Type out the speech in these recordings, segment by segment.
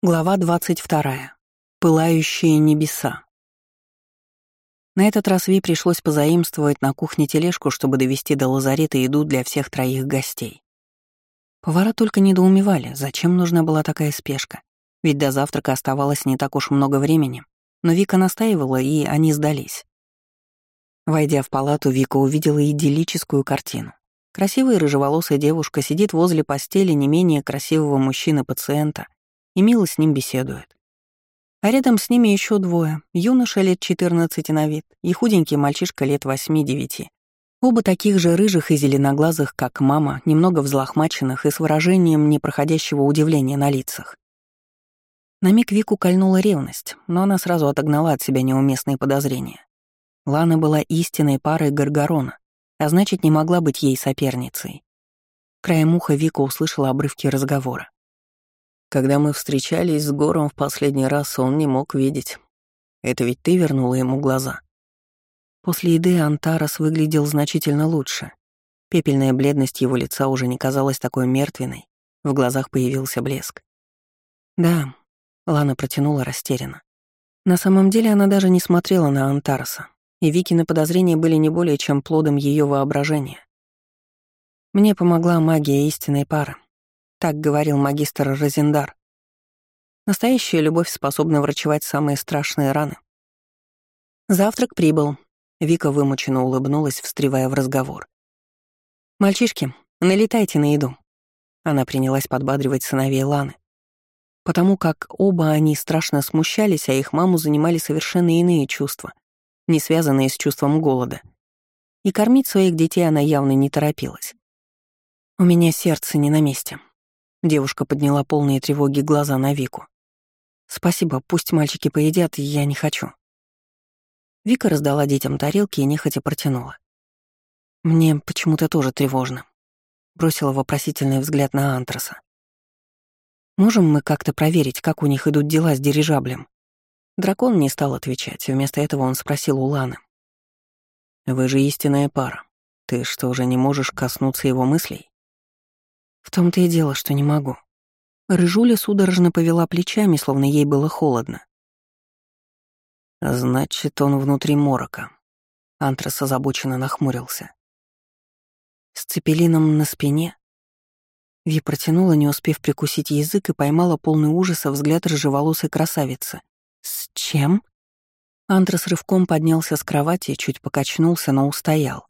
Глава 22. Пылающие небеса. На этот раз Ви пришлось позаимствовать на кухне тележку, чтобы довести до лазарета еду для всех троих гостей. Повара только недоумевали, зачем нужна была такая спешка, ведь до завтрака оставалось не так уж много времени, но Вика настаивала, и они сдались. Войдя в палату, Вика увидела идиллическую картину. Красивая рыжеволосая девушка сидит возле постели не менее красивого мужчины-пациента — и мило с ним беседует. А рядом с ними еще двое, юноша лет 14 на вид и худенький мальчишка лет 8-9. Оба таких же рыжих и зеленоглазых, как мама, немного взлохмаченных и с выражением непроходящего удивления на лицах. На миг Вику кольнула ревность, но она сразу отогнала от себя неуместные подозрения. Лана была истинной парой Гаргорона, а значит, не могла быть ей соперницей. Краем уха Вика услышала обрывки разговора. Когда мы встречались с Гором в последний раз, он не мог видеть. Это ведь ты вернула ему глаза. После еды Антарас выглядел значительно лучше. Пепельная бледность его лица уже не казалась такой мертвенной, в глазах появился блеск. «Да», — Лана протянула растерянно. На самом деле она даже не смотрела на Антараса, и Викины подозрения были не более чем плодом ее воображения. Мне помогла магия истинной пары, так говорил магистр Розендар. Настоящая любовь способна врачевать самые страшные раны. Завтрак прибыл. Вика вымученно улыбнулась, встревая в разговор. «Мальчишки, налетайте на еду». Она принялась подбадривать сыновей Ланы. Потому как оба они страшно смущались, а их маму занимали совершенно иные чувства, не связанные с чувством голода. И кормить своих детей она явно не торопилась. «У меня сердце не на месте», Девушка подняла полные тревоги глаза на Вику. «Спасибо, пусть мальчики поедят, я не хочу». Вика раздала детям тарелки и нехотя протянула. «Мне почему-то тоже тревожно», — бросила вопросительный взгляд на Антраса. «Можем мы как-то проверить, как у них идут дела с дирижаблем?» Дракон не стал отвечать, вместо этого он спросил у Ланы. «Вы же истинная пара. Ты что же не можешь коснуться его мыслей?» В том-то и дело, что не могу. Рыжуля судорожно повела плечами, словно ей было холодно. Значит, он внутри морока. Антрас озабоченно нахмурился. С цепелином на спине. Ви протянула, не успев прикусить язык, и поймала полный ужаса взгляд рыжеволосой красавицы. «С чем?» Антрас рывком поднялся с кровати, чуть покачнулся, но устоял.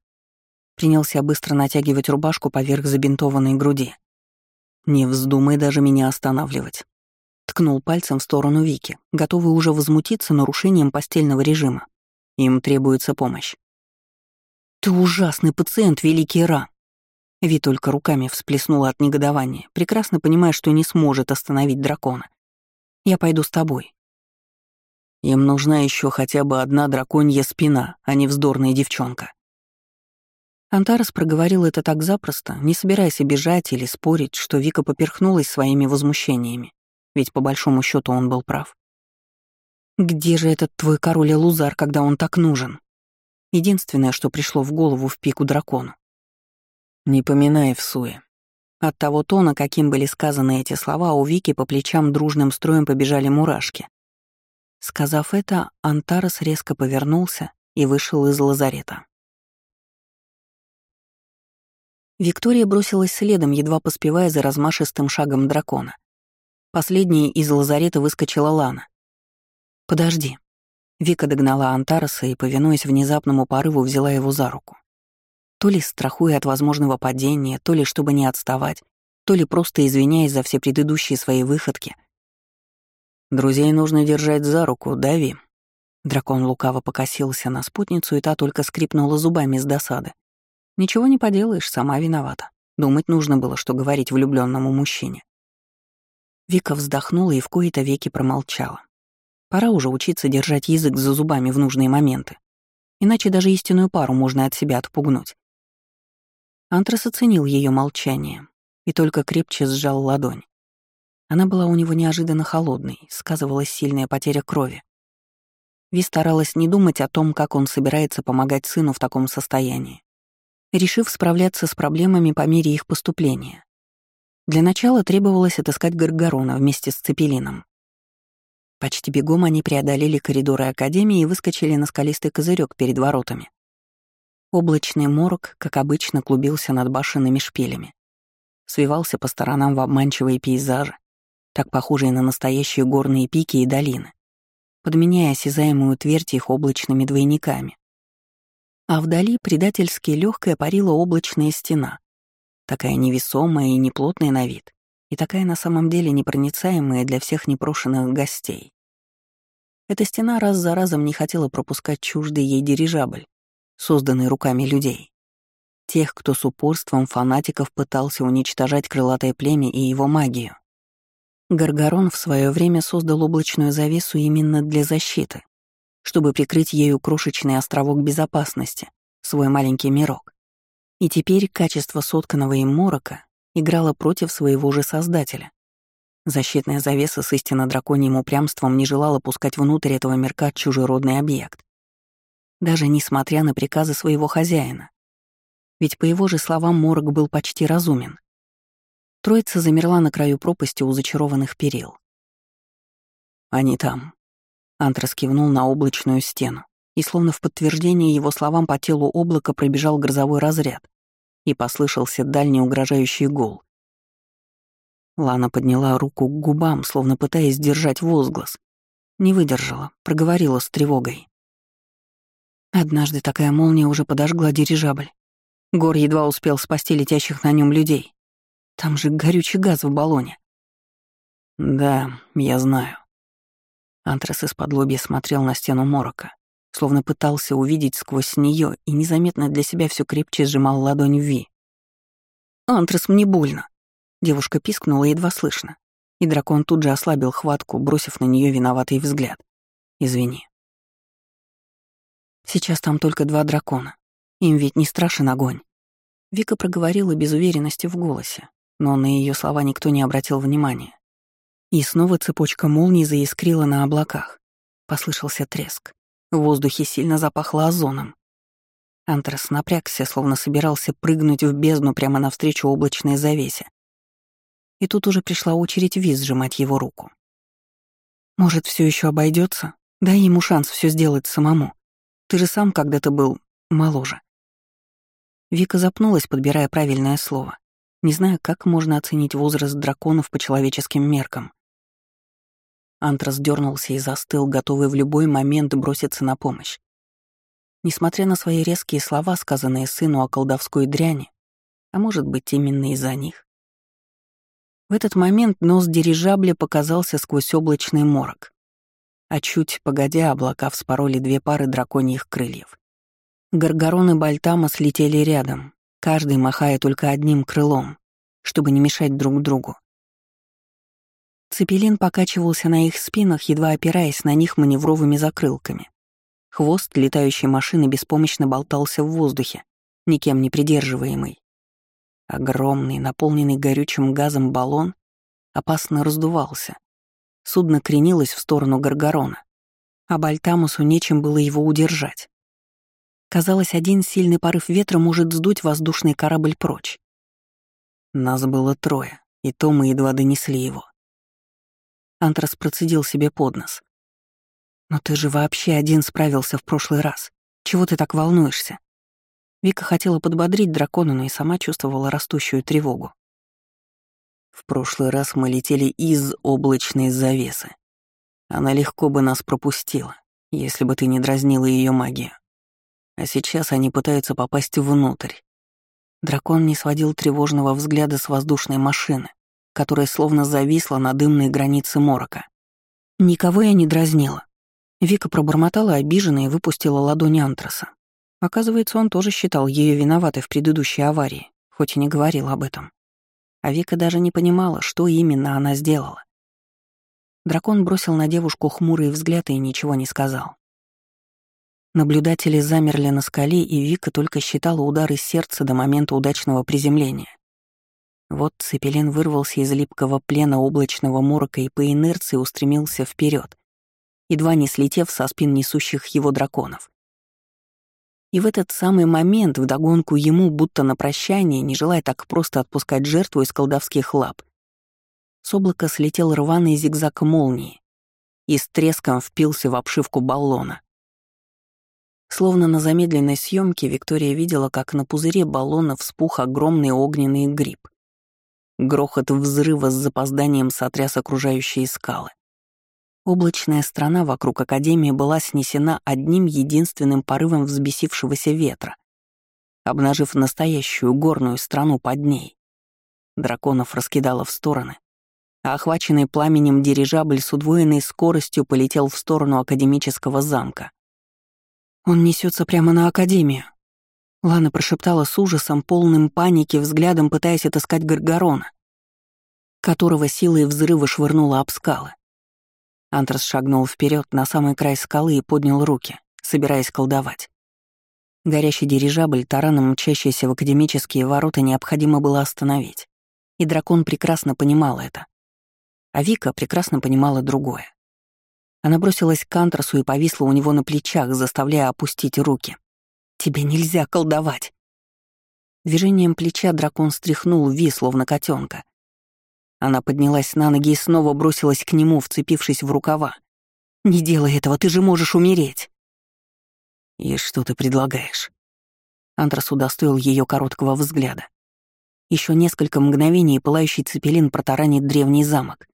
Принялся быстро натягивать рубашку поверх забинтованной груди. «Не вздумай даже меня останавливать», — ткнул пальцем в сторону Вики, готовый уже возмутиться нарушением постельного режима. Им требуется помощь. «Ты ужасный пациент, Великий Ра!» Ви только руками всплеснула от негодования, прекрасно понимая, что не сможет остановить дракона. «Я пойду с тобой». Им нужна еще хотя бы одна драконья спина, а не вздорная девчонка. Антарес проговорил это так запросто, не собираясь обижать или спорить, что Вика поперхнулась своими возмущениями, ведь по большому счету он был прав. «Где же этот твой король Лузар, когда он так нужен?» Единственное, что пришло в голову в пику дракону. «Не поминай в суе». От того тона, каким были сказаны эти слова, у Вики по плечам дружным строем побежали мурашки. Сказав это, Антарес резко повернулся и вышел из лазарета. Виктория бросилась следом, едва поспевая за размашистым шагом дракона. Последней из лазарета выскочила Лана. «Подожди». Вика догнала Антараса и, повинуясь внезапному порыву, взяла его за руку. То ли страхуя от возможного падения, то ли чтобы не отставать, то ли просто извиняясь за все предыдущие свои выходки. «Друзей нужно держать за руку, дави». Дракон лукаво покосился на спутницу, и та только скрипнула зубами с досады. Ничего не поделаешь, сама виновата. Думать нужно было, что говорить влюбленному мужчине. Вика вздохнула и в кои-то веки промолчала. Пора уже учиться держать язык за зубами в нужные моменты. Иначе даже истинную пару можно от себя отпугнуть. Антрас оценил ее молчание и только крепче сжал ладонь. Она была у него неожиданно холодной, сказывалась сильная потеря крови. Ви старалась не думать о том, как он собирается помогать сыну в таком состоянии решив справляться с проблемами по мере их поступления. Для начала требовалось отыскать Гаргорона вместе с Цепелином, Почти бегом они преодолели коридоры Академии и выскочили на скалистый козырек перед воротами. Облачный морок, как обычно, клубился над башенными шпилями. Свивался по сторонам в обманчивые пейзажи, так похожие на настоящие горные пики и долины, подменяя осязаемую твердь их облачными двойниками. А вдали предательски легкая парила облачная стена, такая невесомая и неплотная на вид, и такая на самом деле непроницаемая для всех непрошенных гостей. Эта стена раз за разом не хотела пропускать чуждый ей дирижабль, созданный руками людей. Тех, кто с упорством фанатиков пытался уничтожать крылатое племя и его магию. Гаргарон в свое время создал облачную завесу именно для защиты, чтобы прикрыть ею крошечный островок безопасности, свой маленький мирок. И теперь качество сотканного им морока играло против своего же создателя. Защитная завеса с истинно драконьим упрямством не желала пускать внутрь этого мирка чужеродный объект. Даже несмотря на приказы своего хозяина. Ведь по его же словам морок был почти разумен. Троица замерла на краю пропасти у зачарованных перил. «Они там». Антрас кивнул на облачную стену, и словно в подтверждение его словам по телу облака пробежал грозовой разряд, и послышался дальний угрожающий гул. Лана подняла руку к губам, словно пытаясь сдержать возглас. Не выдержала, проговорила с тревогой. Однажды такая молния уже подожгла дирижабль. Гор едва успел спасти летящих на нем людей. Там же горючий газ в баллоне. Да, я знаю. Антрас из-под смотрел на стену морока, словно пытался увидеть сквозь нее и незаметно для себя все крепче сжимал ладонь Ви. «Антрас, мне больно!» Девушка пискнула едва слышно, и дракон тут же ослабил хватку, бросив на нее виноватый взгляд. «Извини». Сейчас там только два дракона. Им ведь не страшен огонь. Вика проговорила без уверенности в голосе, но на ее слова никто не обратил внимания. И снова цепочка молний заискрила на облаках. Послышался треск. В воздухе сильно запахло озоном. Антрас напрягся, словно собирался прыгнуть в бездну прямо навстречу облачной завесе. И тут уже пришла очередь Виз сжимать его руку. «Может, все еще обойдется? Дай ему шанс все сделать самому. Ты же сам когда-то был моложе». Вика запнулась, подбирая правильное слово не зная, как можно оценить возраст драконов по человеческим меркам. Антрас дернулся и застыл, готовый в любой момент броситься на помощь. Несмотря на свои резкие слова, сказанные сыну о колдовской дряни, а может быть, именно из-за них. В этот момент нос дирижабля показался сквозь облачный морок, а чуть погодя облака вспороли две пары драконьих крыльев. Гаргорон и Бальтама слетели рядом, каждый махая только одним крылом, чтобы не мешать друг другу. Цепелин покачивался на их спинах, едва опираясь на них маневровыми закрылками. Хвост летающей машины беспомощно болтался в воздухе, никем не придерживаемый. Огромный, наполненный горючим газом баллон опасно раздувался. Судно кренилось в сторону Гаргарона, а Бальтамусу нечем было его удержать. Казалось, один сильный порыв ветра может сдуть воздушный корабль прочь. Нас было трое, и то мы едва донесли его. Антрас процедил себе под нос. «Но ты же вообще один справился в прошлый раз. Чего ты так волнуешься?» Вика хотела подбодрить дракона, но и сама чувствовала растущую тревогу. В прошлый раз мы летели из облачной завесы. Она легко бы нас пропустила, если бы ты не дразнила ее магию. А сейчас они пытаются попасть внутрь. Дракон не сводил тревожного взгляда с воздушной машины, которая словно зависла на дымной границе морока. Никого я не дразнила. Вика пробормотала обиженно и выпустила ладонь антраса. Оказывается, он тоже считал ее виноватой в предыдущей аварии, хоть и не говорил об этом. А Вика даже не понимала, что именно она сделала. Дракон бросил на девушку хмурый взгляд и ничего не сказал. Наблюдатели замерли на скале, и Вика только считала удары сердца до момента удачного приземления. Вот Цепелин вырвался из липкого плена облачного морока и по инерции устремился вперед, едва не слетев со спин несущих его драконов. И в этот самый момент, вдогонку ему, будто на прощание, не желая так просто отпускать жертву из колдовских лап, с облака слетел рваный зигзаг молнии, и с треском впился в обшивку баллона. Словно на замедленной съемке Виктория видела, как на пузыре баллона вспух огромный огненный гриб. Грохот взрыва с запозданием сотряс окружающие скалы. Облачная страна вокруг Академии была снесена одним единственным порывом взбесившегося ветра, обнажив настоящую горную страну под ней. Драконов раскидало в стороны, а охваченный пламенем дирижабль с удвоенной скоростью полетел в сторону академического замка. «Он несется прямо на Академию», — Лана прошептала с ужасом, полным паники, взглядом пытаясь отыскать Гаргорона, которого силой взрыва швырнула об скалы. Антрас шагнул вперед на самый край скалы и поднял руки, собираясь колдовать. Горящий дирижабль, тараном мчащийся в академические ворота, необходимо было остановить. И дракон прекрасно понимал это. А Вика прекрасно понимала другое. Она бросилась к Антрасу и повисла у него на плечах, заставляя опустить руки. «Тебе нельзя колдовать!» Движением плеча дракон стряхнул Ви, словно котенка, она поднялась на ноги и снова бросилась к нему, вцепившись в рукава. «Не делай этого, ты же можешь умереть!» «И что ты предлагаешь?» Антрас удостоил ее короткого взгляда. Еще несколько мгновений пылающий цепелин протаранит древний замок.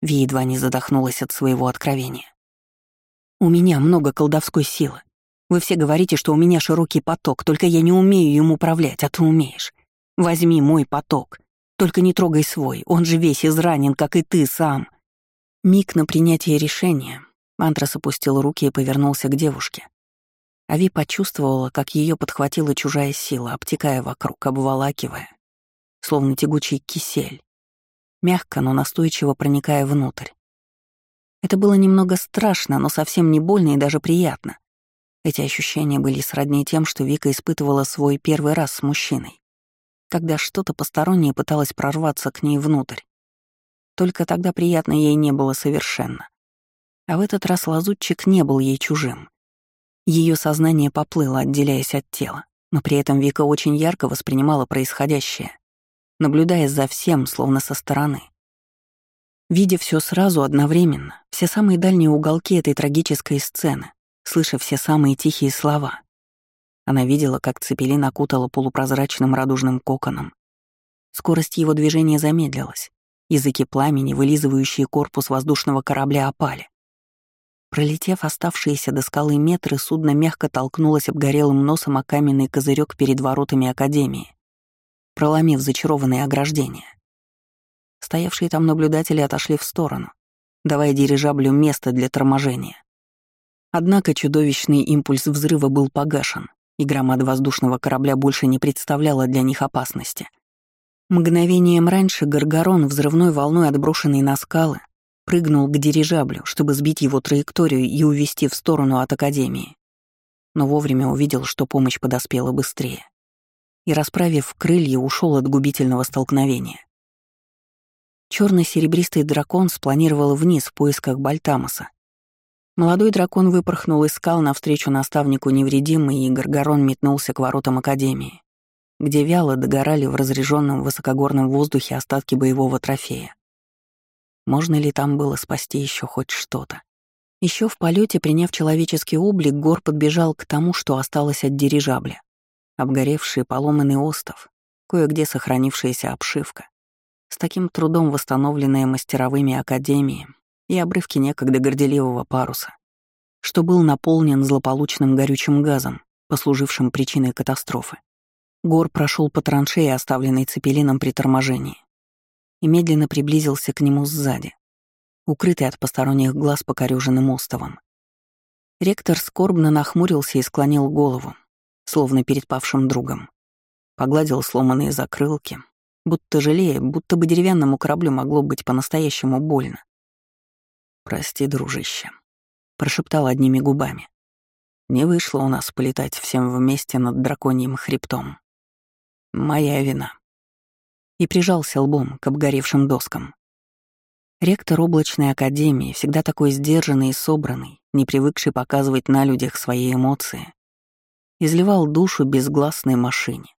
Ви едва не задохнулась от своего откровения. «У меня много колдовской силы. Вы все говорите, что у меня широкий поток, только я не умею им управлять, а ты умеешь. Возьми мой поток. Только не трогай свой, он же весь изранен, как и ты сам. Миг на принятие решения. Антрас опустил руки и повернулся к девушке. Ави почувствовала, как ее подхватила чужая сила, обтекая вокруг, обволакивая, словно тягучий кисель, мягко, но настойчиво проникая внутрь. Это было немного страшно, но совсем не больно и даже приятно. Эти ощущения были сродни тем, что Вика испытывала свой первый раз с мужчиной когда что-то постороннее пыталось прорваться к ней внутрь. Только тогда приятно ей не было совершенно. А в этот раз лазутчик не был ей чужим. Ее сознание поплыло, отделяясь от тела, но при этом Вика очень ярко воспринимала происходящее, наблюдая за всем, словно со стороны. Видя все сразу одновременно, все самые дальние уголки этой трагической сцены, слыша все самые тихие слова, она видела, как цепелин окутала полупрозрачным радужным коконом. Скорость его движения замедлилась. Языки пламени, вылизывающие корпус воздушного корабля, опали. Пролетев оставшиеся до скалы метры, судно мягко толкнулось обгорелым носом о каменный козырек перед воротами Академии, проломив зачарованные ограждения. Стоявшие там наблюдатели отошли в сторону, давая дирижаблю место для торможения. Однако чудовищный импульс взрыва был погашен, и громада воздушного корабля больше не представляла для них опасности. Мгновением раньше Гаргарон, взрывной волной отброшенный на скалы, прыгнул к дирижаблю, чтобы сбить его траекторию и увести в сторону от Академии. Но вовремя увидел, что помощь подоспела быстрее. И, расправив крылья, ушел от губительного столкновения. Черно-серебристый дракон спланировал вниз в поисках Бальтамоса, Молодой дракон выпорхнул из скал навстречу наставнику невредимый, и Гаргорон метнулся к воротам Академии, где вяло догорали в разреженном высокогорном воздухе остатки боевого трофея. Можно ли там было спасти еще хоть что-то? Еще в полете, приняв человеческий облик, Гор подбежал к тому, что осталось от дирижабля. Обгоревший поломанный остов, кое-где сохранившаяся обшивка, с таким трудом восстановленная мастеровыми академиями, и обрывки некогда горделивого паруса, что был наполнен злополучным горючим газом, послужившим причиной катастрофы. Гор прошел по траншее, оставленной цепелином при торможении, и медленно приблизился к нему сзади, укрытый от посторонних глаз покорёженным остовом. Ректор скорбно нахмурился и склонил голову, словно перед павшим другом. Погладил сломанные закрылки, будто жалея, будто бы деревянному кораблю могло быть по-настоящему больно. «Прости, дружище», — прошептал одними губами. «Не вышло у нас полетать всем вместе над драконьим хребтом. Моя вина». И прижался лбом к обгоревшим доскам. Ректор облачной академии, всегда такой сдержанный и собранный, не привыкший показывать на людях свои эмоции, изливал душу безгласной машине,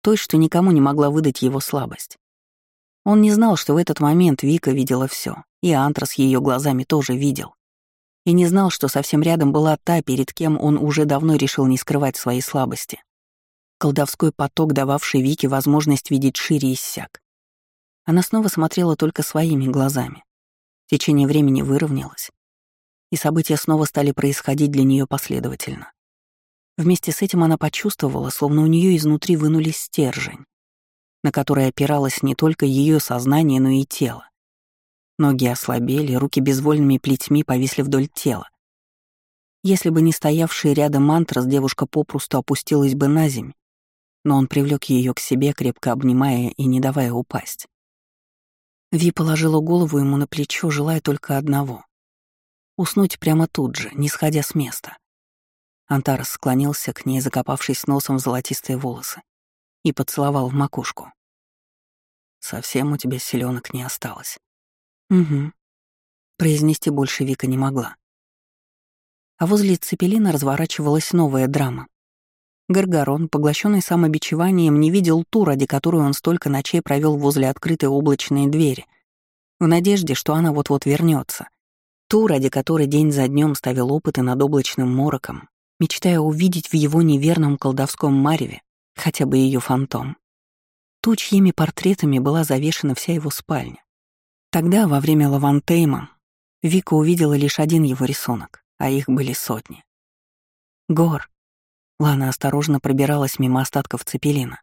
той, что никому не могла выдать его слабость. Он не знал, что в этот момент Вика видела все, и Антрас ее глазами тоже видел. и не знал, что совсем рядом была та, перед кем он уже давно решил не скрывать свои слабости. Колдовской поток, дававший Вике возможность видеть шире, иссяк. Она снова смотрела только своими глазами. Течение времени выровнялось, и события снова стали происходить для нее последовательно. Вместе с этим она почувствовала, словно у нее изнутри вынули стержень, на который опиралось не только ее сознание, но и тело. Ноги ослабели, руки безвольными плетьми повисли вдоль тела. Если бы не стоявший рядом мантрас, девушка попросту опустилась бы на земь, но он привлек ее к себе, крепко обнимая и не давая упасть. Ви положила голову ему на плечо, желая только одного — уснуть прямо тут же, не сходя с места. Антарес склонился к ней, закопавшись носом в золотистые волосы, и поцеловал в макушку. «Совсем у тебя селенок не осталось». «Угу». Произнести больше Вика не могла. А возле Цепелина разворачивалась новая драма. Гаргарон, поглощенный самобичеванием, не видел ту, ради которой он столько ночей провел возле открытой облачной двери, в надежде, что она вот-вот вернется. Ту, ради которой день за днем ставил опыты над облачным мороком, мечтая увидеть в его неверном колдовском мареве хотя бы ее фантом. Ту, чьими портретами была завешена вся его спальня. Тогда, во время Лавантейма, Вика увидела лишь один его рисунок, а их были сотни. Гор. Лана осторожно пробиралась мимо остатков цепелина.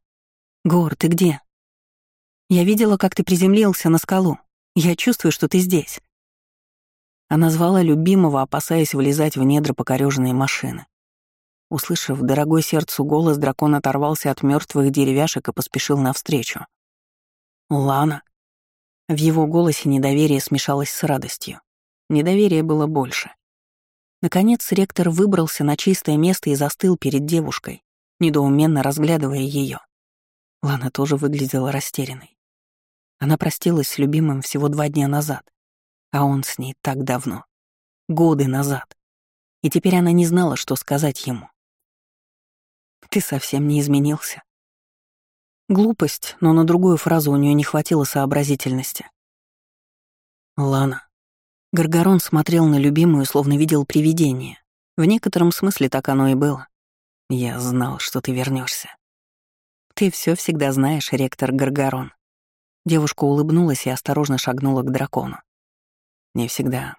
«Гор, ты где?» «Я видела, как ты приземлился на скалу. Я чувствую, что ты здесь». Она звала любимого, опасаясь влезать в недра покорёженной машины. Услышав дорогой сердцу голос, дракон оторвался от мертвых деревяшек и поспешил навстречу. «Лана!» В его голосе недоверие смешалось с радостью. Недоверие было больше. Наконец ректор выбрался на чистое место и застыл перед девушкой, недоуменно разглядывая ее. Лана тоже выглядела растерянной. Она простилась с любимым всего два дня назад, а он с ней так давно, годы назад. И теперь она не знала, что сказать ему. Ты совсем не изменился. Глупость, но на другую фразу у нее не хватило сообразительности. Лана. Гаргарон смотрел на любимую, словно видел привидение. В некотором смысле так оно и было. Я знал, что ты вернешься. Ты все всегда знаешь, ректор Гаргарон. Девушка улыбнулась и осторожно шагнула к дракону. Не всегда,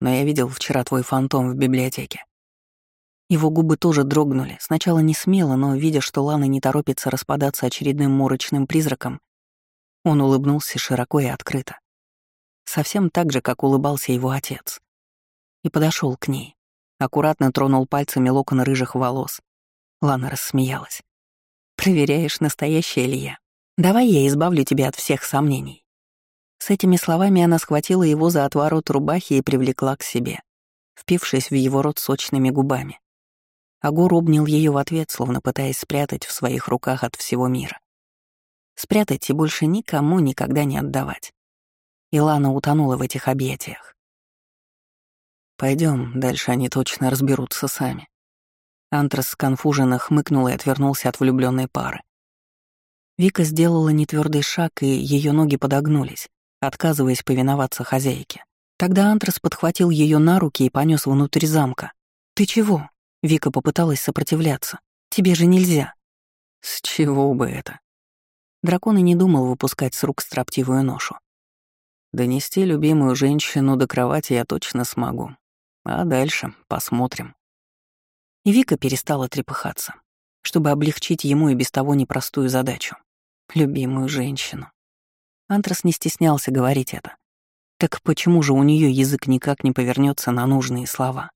но я видел вчера твой фантом в библиотеке. Его губы тоже дрогнули, сначала не смело, но, видя, что Лана не торопится распадаться очередным морочным призраком, он улыбнулся широко и открыто. Совсем так же, как улыбался его отец. И подошел к ней. Аккуратно тронул пальцами локон рыжих волос. Лана рассмеялась. «Проверяешь, настоящая ли я? Давай я избавлю тебя от всех сомнений». С этими словами она схватила его за отворот рубахи и привлекла к себе, впившись в его рот сочными губами. Агур обнял ее в ответ, словно пытаясь спрятать в своих руках от всего мира. Спрятать и больше никому никогда не отдавать. Илана утонула в этих объятиях. Пойдем, дальше они точно разберутся сами. Антрас сконфуженно хмыкнул и отвернулся от влюбленной пары. Вика сделала нетвердый шаг, и ее ноги подогнулись, отказываясь повиноваться хозяйке. Тогда Антрас подхватил ее на руки и понес внутрь замка. «Ты чего?» Вика попыталась сопротивляться. «Тебе же нельзя». «С чего бы это?» Дракон и не думал выпускать с рук строптивую ношу. «Донести любимую женщину до кровати я точно смогу. А дальше посмотрим». И Вика перестала трепыхаться, чтобы облегчить ему и без того непростую задачу. Любимую женщину. Антрас не стеснялся говорить это. Так почему же у нее язык никак не повернется на нужные слова?